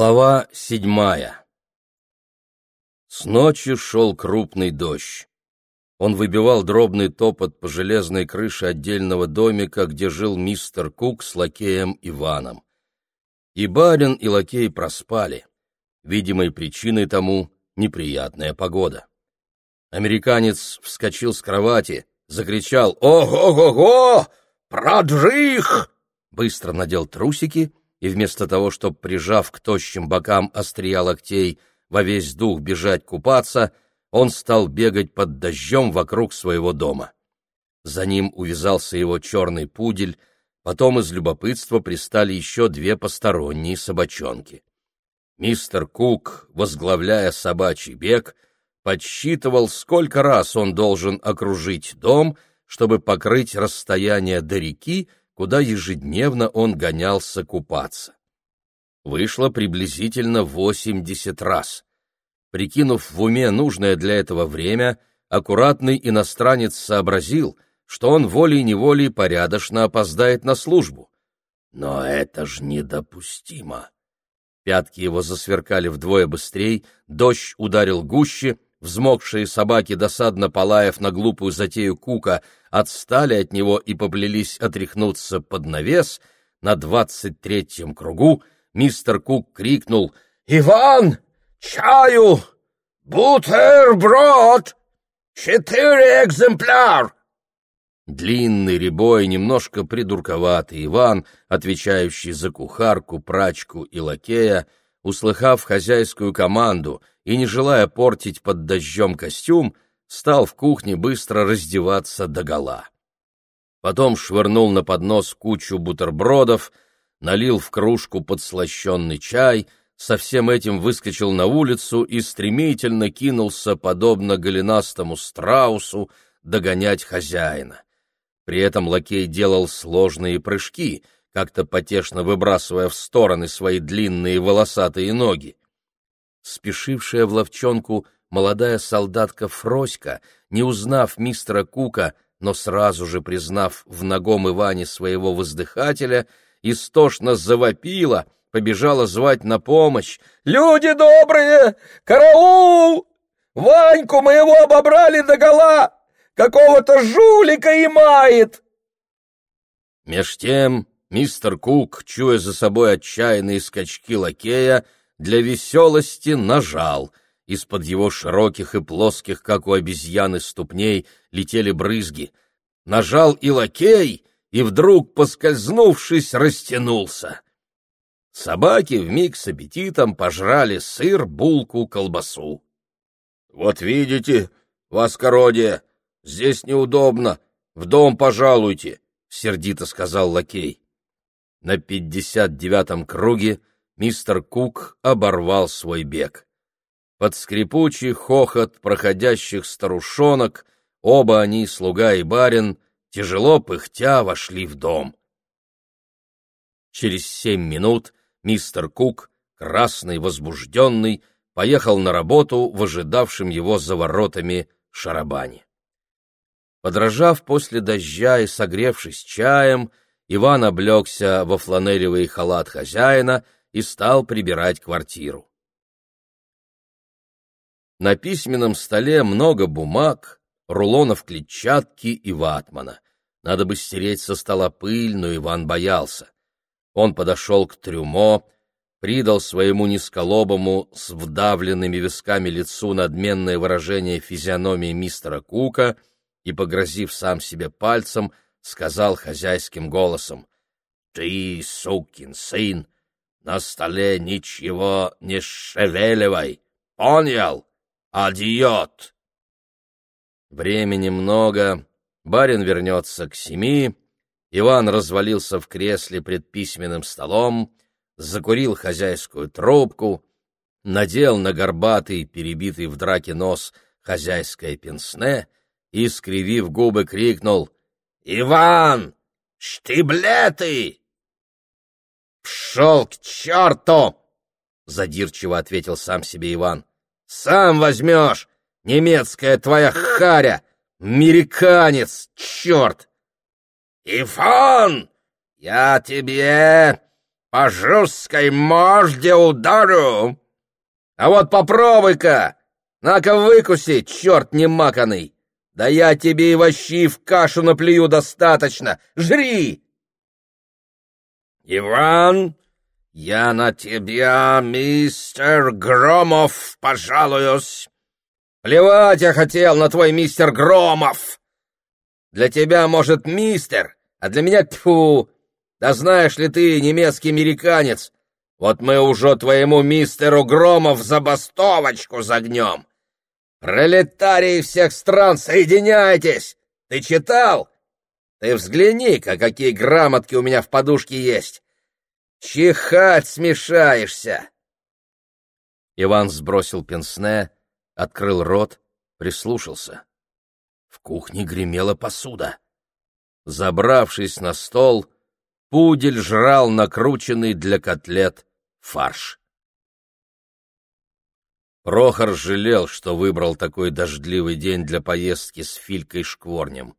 Глава седьмая С ночи шел крупный дождь. Он выбивал дробный топот по железной крыше отдельного домика, где жил мистер Кук с лакеем Иваном. И барин, и лакей проспали. Видимой причиной тому неприятная погода. Американец вскочил с кровати, закричал «Ого-го-го! Продрых!» Быстро надел трусики и вместо того, чтобы, прижав к тощим бокам острия локтей, во весь дух бежать купаться, он стал бегать под дождем вокруг своего дома. За ним увязался его черный пудель, потом из любопытства пристали еще две посторонние собачонки. Мистер Кук, возглавляя собачий бег, подсчитывал, сколько раз он должен окружить дом, чтобы покрыть расстояние до реки, куда ежедневно он гонялся купаться. Вышло приблизительно 80 раз. Прикинув в уме нужное для этого время, аккуратный иностранец сообразил, что он волей-неволей порядочно опоздает на службу. Но это ж недопустимо. Пятки его засверкали вдвое быстрей, дождь ударил гуще — Взмокшие собаки, досадно полаев на глупую затею Кука, отстали от него и поплелись отряхнуться под навес. На двадцать третьем кругу мистер Кук крикнул «Иван, чаю! Бутерброд! Четыре экземпляр!» Длинный, рябой, немножко придурковатый Иван, отвечающий за кухарку, прачку и лакея, услыхав хозяйскую команду и, не желая портить под дождем костюм, стал в кухне быстро раздеваться догола. Потом швырнул на поднос кучу бутербродов, налил в кружку подслащенный чай, со всем этим выскочил на улицу и стремительно кинулся, подобно голенастому страусу, догонять хозяина. При этом лакей делал сложные прыжки — как-то потешно выбрасывая в стороны свои длинные волосатые ноги. Спешившая в ловчонку молодая солдатка Фроська, не узнав мистера Кука, но сразу же признав в ногом Иване своего воздыхателя, истошно завопила, побежала звать на помощь. «Люди добрые! Караул! Ваньку моего обобрали догола! Какого-то жулика и мает!» Меж тем Мистер Кук, чуя за собой отчаянные скачки лакея, для веселости нажал. Из-под его широких и плоских, как у обезьяны, ступней летели брызги. Нажал и лакей, и вдруг, поскользнувшись, растянулся. Собаки вмиг с аппетитом пожрали сыр, булку, колбасу. — Вот видите, воскородие, здесь неудобно, в дом пожалуйте, — сердито сказал лакей. На пятьдесят девятом круге мистер Кук оборвал свой бег. Под скрипучий хохот проходящих старушонок оба они, слуга и барин, тяжело пыхтя вошли в дом. Через семь минут мистер Кук, красный, возбужденный, поехал на работу в ожидавшем его за воротами шарабане. Подражав после дождя и согревшись чаем, Иван облегся во фланелевый халат хозяина и стал прибирать квартиру. На письменном столе много бумаг, рулонов клетчатки и ватмана. Надо бы стереть со стола пыль, но Иван боялся. Он подошел к трюмо, придал своему низколобому с вдавленными висками лицу надменное выражение физиономии мистера Кука и, погрозив сам себе пальцем, сказал хозяйским голосом. — Ты, сукин сын, на столе ничего не шевеливай, понял? Адиот! Времени много, барин вернется к семи, Иван развалился в кресле пред письменным столом, закурил хозяйскую трубку, надел на горбатый, перебитый в драке нос хозяйское пенсне и, скривив губы, крикнул — Иван, штиблеты! Пшел к черту! Задирчиво ответил сам себе Иван. Сам возьмешь, немецкая твоя харя, американец, черт! Иван, я тебе по жесткой морде ударю. А вот попробуй-ка, на-ка выкуси, черт не маканый. Да я тебе и вощи в кашу наплюю достаточно. Жри! Иван, я на тебя, мистер Громов, пожалуюсь. Плевать я хотел на твой мистер Громов. Для тебя, может, мистер, а для меня тьфу. Да знаешь ли ты, немецкий американец, вот мы уже твоему мистеру Громов забастовочку загнем. Пролетарии всех стран, соединяйтесь! Ты читал? Ты взгляни-ка, какие грамотки у меня в подушке есть. Чихать смешаешься. Иван сбросил пенсне, открыл рот, прислушался. В кухне гремела посуда. Забравшись на стол, пудель жрал накрученный для котлет фарш. Прохор жалел, что выбрал такой дождливый день для поездки с Филькой Шкворнем.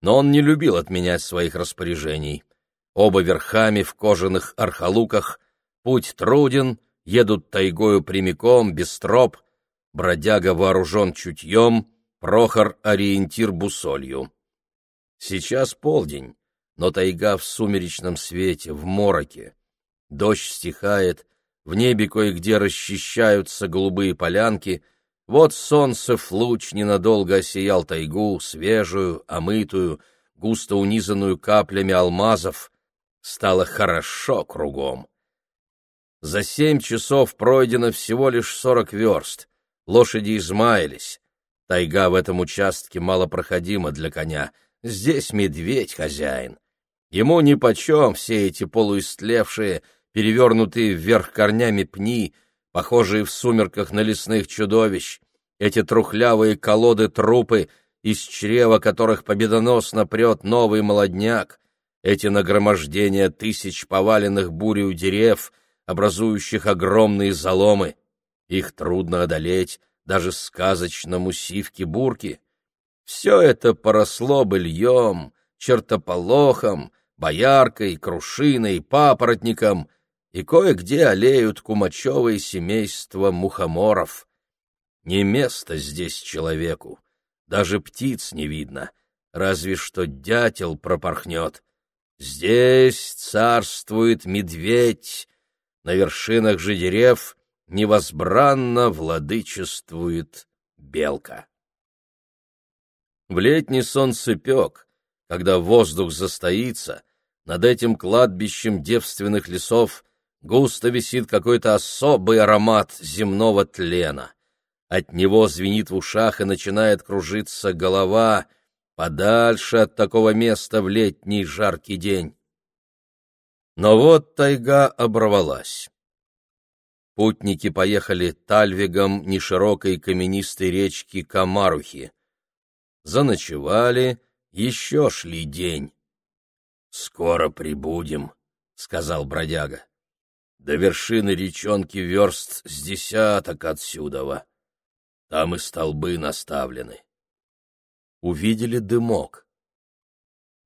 Но он не любил отменять своих распоряжений. Оба верхами в кожаных архалуках, путь труден, едут тайгою прямиком, без троп, бродяга вооружен чутьем, Прохор — ориентир бусолью. Сейчас полдень, но тайга в сумеречном свете, в мороке. Дождь стихает, в небе кое-где расчищаются голубые полянки, вот солнце в луч ненадолго осиял тайгу, свежую, омытую, густо унизанную каплями алмазов. Стало хорошо кругом. За семь часов пройдено всего лишь сорок верст. Лошади измаялись. Тайга в этом участке малопроходима для коня. Здесь медведь хозяин. Ему нипочем все эти полуистлевшие, перевернутые вверх корнями пни, похожие в сумерках на лесных чудовищ, эти трухлявые колоды-трупы, из чрева которых победоносно прет новый молодняк, эти нагромождения тысяч поваленных бурью дерев, образующих огромные заломы. Их трудно одолеть даже сказочному сивке-бурке. Все это поросло быльем, чертополохом, бояркой, крушиной, папоротником, и кое-где олеют кумачевые семейства мухоморов. Не место здесь человеку, даже птиц не видно, разве что дятел пропорхнет. Здесь царствует медведь, на вершинах же дерев невозбранно владычествует белка. В летний солнцепек, когда воздух застоится, над этим кладбищем девственных лесов густо висит какой-то особый аромат земного тлена. От него звенит в ушах и начинает кружиться голова, подальше от такого места в летний жаркий день. Но вот тайга оборвалась. Путники поехали тальвигом неширокой каменистой речки Камарухи. Заночевали, еще шли день. — Скоро прибудем, — сказал бродяга. До вершины речонки верст с десяток отсюдова. Там и столбы наставлены. Увидели дымок.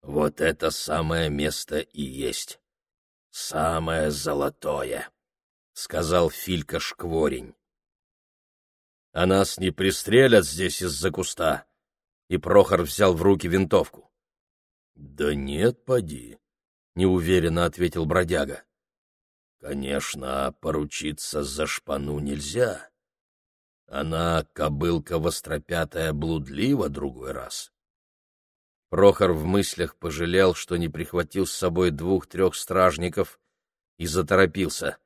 Вот это самое место и есть. Самое золотое, — сказал Филька Шкворень. А нас не пристрелят здесь из-за куста. И Прохор взял в руки винтовку. — Да нет, поди, — неуверенно ответил бродяга. Конечно, поручиться за шпану нельзя. Она, кобылка востропятая, блудлива другой раз. Прохор в мыслях пожалел, что не прихватил с собой двух-трех стражников, и заторопился.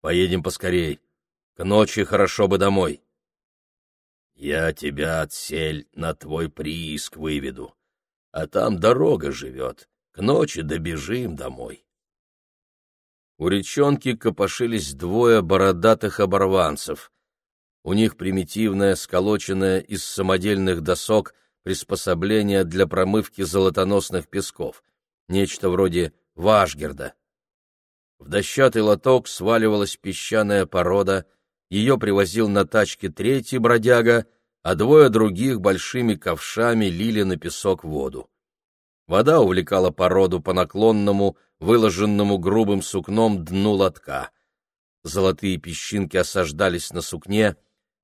«Поедем поскорей. К ночи хорошо бы домой». «Я тебя отсель на твой прииск выведу, а там дорога живет. К ночи добежим домой». У речонки копошились двое бородатых оборванцев. У них примитивное, сколоченное из самодельных досок приспособление для промывки золотоносных песков, нечто вроде вашгерда. В дощатый лоток сваливалась песчаная порода, ее привозил на тачке третий бродяга, а двое других большими ковшами лили на песок воду. Вода увлекала породу по наклонному, выложенному грубым сукном дну лотка. Золотые песчинки осаждались на сукне,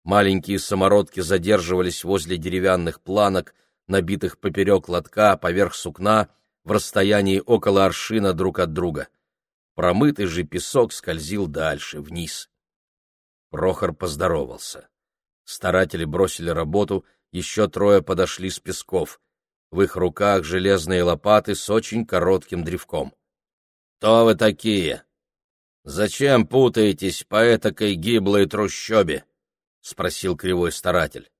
маленькие самородки задерживались возле деревянных планок, набитых поперек лотка, поверх сукна, в расстоянии около аршина друг от друга. Промытый же песок скользил дальше, вниз. Прохор поздоровался. Старатели бросили работу, еще трое подошли с песков. В их руках железные лопаты с очень коротким древком. — Кто вы такие? Зачем путаетесь по этакой гиблой трущобе? — спросил кривой старатель.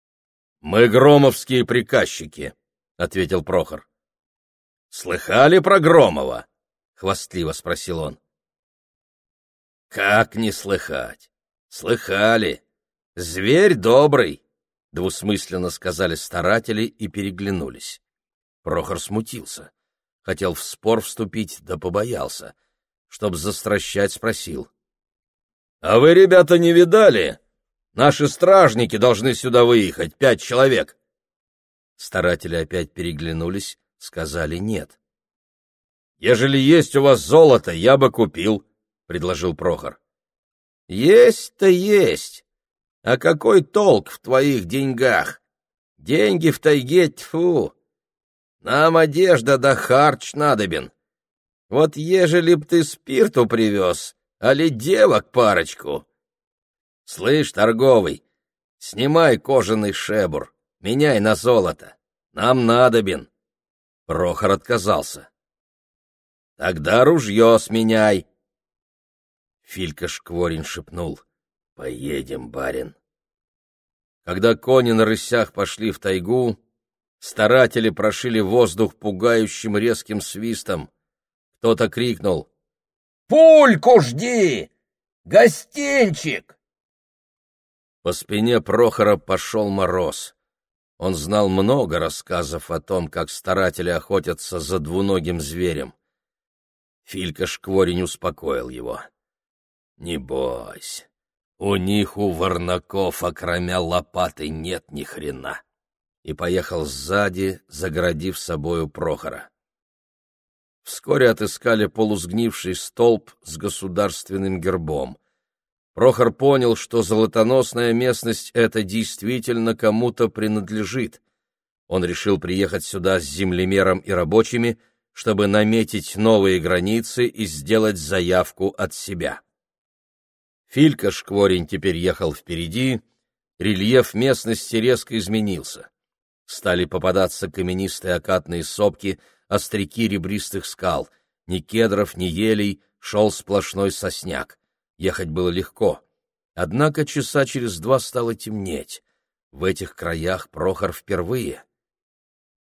— Мы громовские приказчики, — ответил Прохор. — Слыхали про Громова? — хвастливо спросил он. — Как не слыхать? Слыхали. Зверь добрый, — двусмысленно сказали старатели и переглянулись. Прохор смутился. Хотел в спор вступить, да побоялся. Чтоб застращать, спросил. — А вы, ребята, не видали? Наши стражники должны сюда выехать, пять человек. Старатели опять переглянулись, сказали нет. — Ежели есть у вас золото, я бы купил, — предложил Прохор. — Есть-то есть, а какой толк в твоих деньгах? Деньги в тайге тьфу. Нам одежда да харч надобен. Вот ежели б ты спирту привез, али девок парочку. Слышь, торговый, снимай кожаный шебур, меняй на золото. Нам надобен. Прохор отказался. Тогда ружье сменяй. Филька Шкворин шепнул. Поедем, барин. Когда кони на рысях пошли в тайгу, старатели прошили воздух пугающим резким свистом. Кто-то крикнул «Пульку жди! Гостинчик!» По спине Прохора пошел мороз. Он знал много рассказов о том, как старатели охотятся за двуногим зверем. Филька Шкворень успокоил его. «Не бойся, у них, у варнаков, окромя лопаты, нет ни хрена. И поехал сзади, загородив собою Прохора. Вскоре отыскали полусгнивший столб с государственным гербом. Прохор понял, что золотоносная местность эта действительно кому-то принадлежит. Он решил приехать сюда с землемером и рабочими, чтобы наметить новые границы и сделать заявку от себя. Филька Шкворень теперь ехал впереди, рельеф местности резко изменился. Стали попадаться каменистые окатные сопки, остряки ребристых скал. Ни кедров, ни елей, шел сплошной сосняк. Ехать было легко. Однако часа через два стало темнеть. В этих краях Прохор впервые.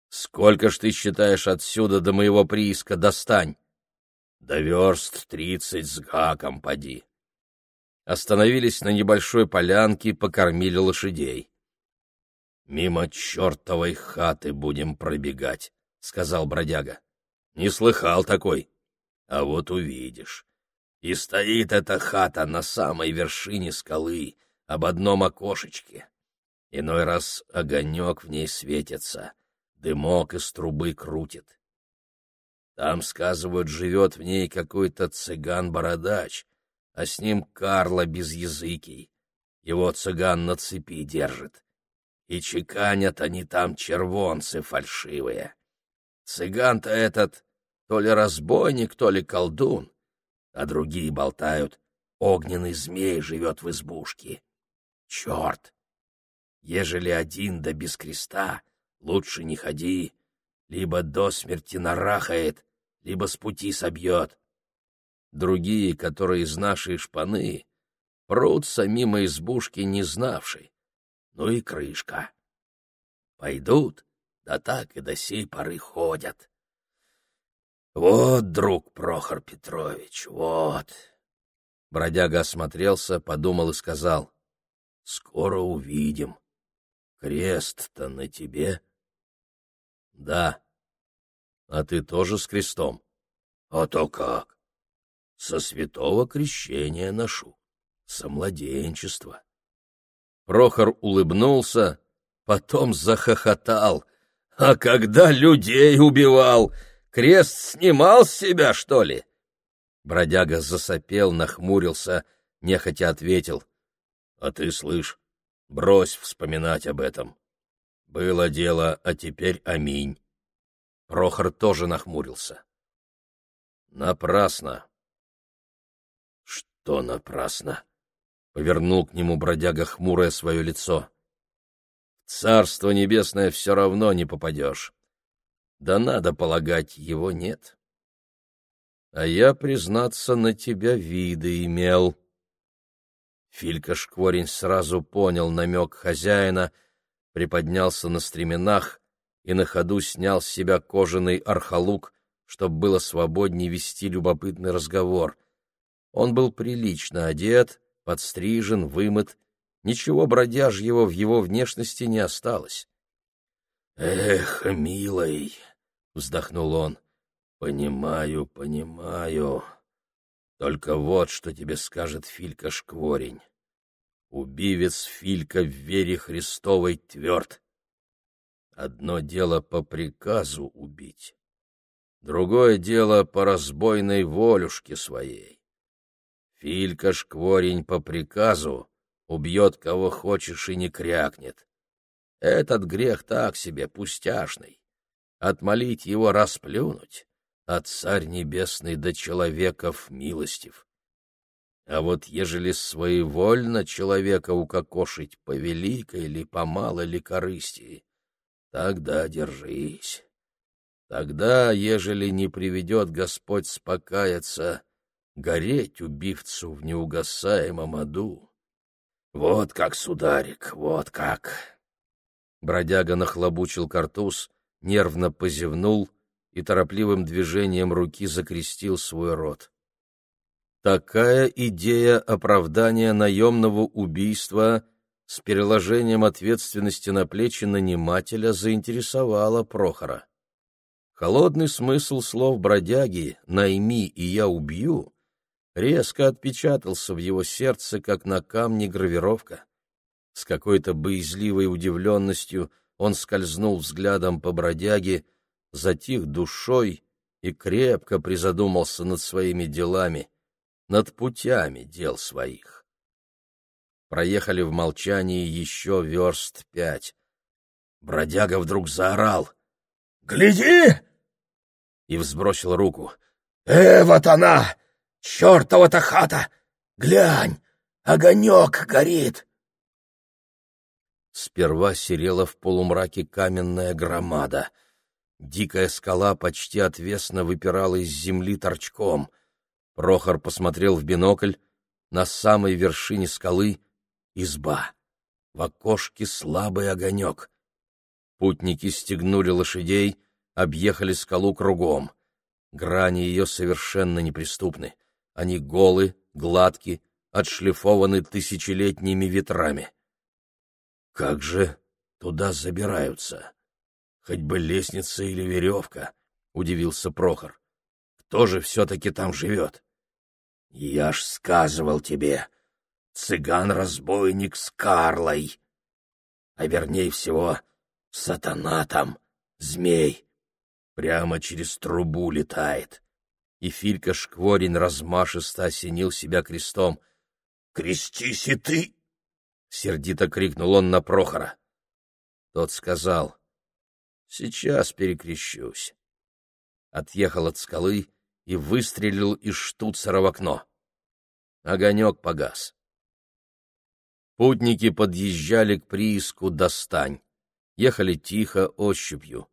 «Сколько ж ты считаешь отсюда до моего прииска достань?» «Да верст тридцать с гаком, поди», остановились на небольшой полянке, покормили лошадей. «Мимо чертовой хаты будем пробегать», — сказал бродяга. «Не слыхал такой. А вот увидишь. И стоит эта хата на самой вершине скалы, об одном окошечке. Иной раз огонек в ней светится, дымок из трубы крутит. Там, сказывают, живет в ней какой-то цыган-бородач, а с ним Карла безязыкий. Его цыган на цепи держит. И чеканят они там червонцы фальшивые. Цыган-то этот то ли разбойник, то ли колдун, а другие болтают, огненный змей живет в избушке. Черт! Ежели один да без креста, лучше не ходи, либо до смерти нарахает, либо с пути собьет. Другие, которые из нашей шпаны, прутся мимо избушки не знавшей. Ну и крышка. Пойдут, да так и до сей поры ходят. Вот, друг Прохор Петрович, вот. Бродяга осмотрелся, подумал и сказал. Скоро увидим. Крест-то на тебе? Да. А ты тоже с крестом? А то как? со святого крещения ношу, со младенчества. Прохор улыбнулся, потом захохотал. А когда людей убивал, крест снимал с себя, что ли? Бродяга засопел, нахмурился, нехотя ответил. — А ты слышь, брось вспоминать об этом. Было дело, а теперь аминь. Прохор тоже нахмурился. — Напрасно. — Что напрасно? — повернул к нему бродяга хмурое свое лицо. — В царство небесное все равно не попадешь. Да надо полагать, его нет. А я, признаться, на тебя виды имел. Филька Шкворень сразу понял намек хозяина, приподнялся на стременах и на ходу снял с себя кожаный архалук, чтобы было свободнее вести любопытный разговор. Он был прилично одет, подстрижен, вымыт, ничего бродяжьего в его внешности не осталось. — Эх, милый, — вздохнул он, — понимаю, понимаю. Только вот что тебе скажет Филька Шкворень. Убивец Филька в вере Христовой тверд. Одно дело по приказу убить, другое дело по разбойной волюшке своей. Филька Шкворень по приказу убьет кого хочешь и не крякнет. Этот грех так себе, пустяшный. Отмолить его расплюнуть, а царь небесный до человеков милостив. А вот ежели своевольно человека укокошить по великой или по малой ли корысти, тогда держись. Тогда, ежели не приведет Господь спокаяться, гореть убивцу в неугасаемом аду. Вот как, сударик, вот как. Бродяга нахлобучил картуз, нервно позевнул и торопливым движением руки закрестил свой рот. Такая идея оправдания наемного убийства с переложением ответственности на плечи нанимателя заинтересовала Прохора. Холодный смысл слов бродяги «найми и я убью» резко отпечатался в его сердце, как на камне гравировка. С какой-то боязливой удивленностью он скользнул взглядом по бродяге, затих душой и крепко призадумался над своими делами — над путями дел своих. Проехали в молчании еще верст пять. Бродяга вдруг заорал. «Гляди!» И взбросил руку. «Э, вот она! Чертова-то хата! Глянь! Огонек горит!» Сперва серела в полумраке каменная громада. Дикая скала почти отвесно выпирала из земли торчком — Прохор посмотрел в бинокль. На самой вершине скалы — изба. В окошке слабый огонек. Путники стегнули лошадей, объехали скалу кругом. Грани ее совершенно неприступны. Они голы, гладки, отшлифованы тысячелетними ветрами. Как же туда забираются? Хоть бы лестница или веревка, — удивился Прохор. Кто же все-таки там живет? Я ж сказывал тебе, цыган-разбойник с Карлой. А вернее всего, сатана там, змей, прямо через трубу летает. И Филька Шкворин размашисто осенил себя крестом. «Крестись и ты!» — сердито крикнул он на Прохора. Тот сказал, «Сейчас перекрещусь». Отъехал от скалы и выстрелил из штуцера в окно. Огонек погас. Путники подъезжали к прииску «Достань». Ехали тихо, ощупью.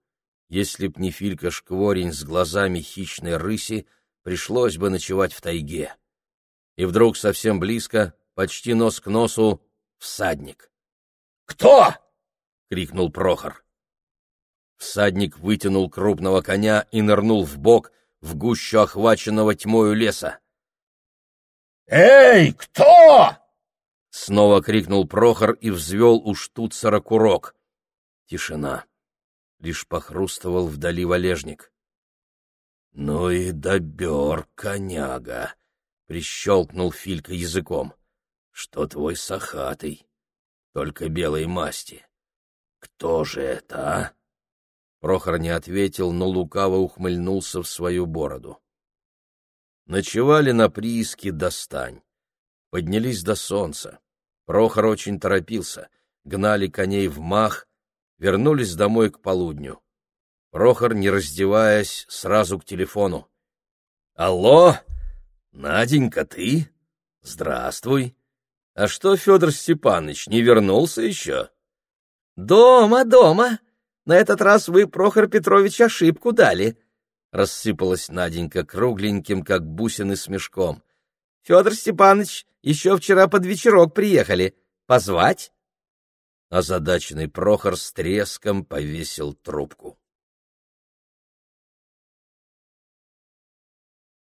Если б не Филька Шкворень с глазами хищной рыси, пришлось бы ночевать в тайге. И вдруг совсем близко, почти нос к носу, всадник. «Кто?» — крикнул Прохор. Всадник вытянул крупного коня и нырнул в бок, в гущу охваченного тьмою леса. «Эй, кто?» — снова крикнул Прохор и взвел у штуцера курок. Тишина. Лишь похрустывал вдали валежник. «Ну и добер, коняга!» — прищелкнул Филька языком. «Что твой сахатый? Только белой масти. Кто же это, а?» Прохор не ответил, но лукаво ухмыльнулся в свою бороду. Ночевали на прииске «Достань». Поднялись до солнца. Прохор очень торопился. Гнали коней в мах, вернулись домой к полудню. Прохор, не раздеваясь, сразу к телефону. «Алло, Наденька, ты? Здравствуй. А что Федор Степанович, не вернулся еще?» «Дома, дома. На этот раз вы, Прохор Петрович, ошибку дали», — рассыпалась Наденька кругленьким, как бусины смешком. «Федор Степанович еще вчера под вечерок приехали. Позвать?» Озадаченный Прохор с треском повесил трубку.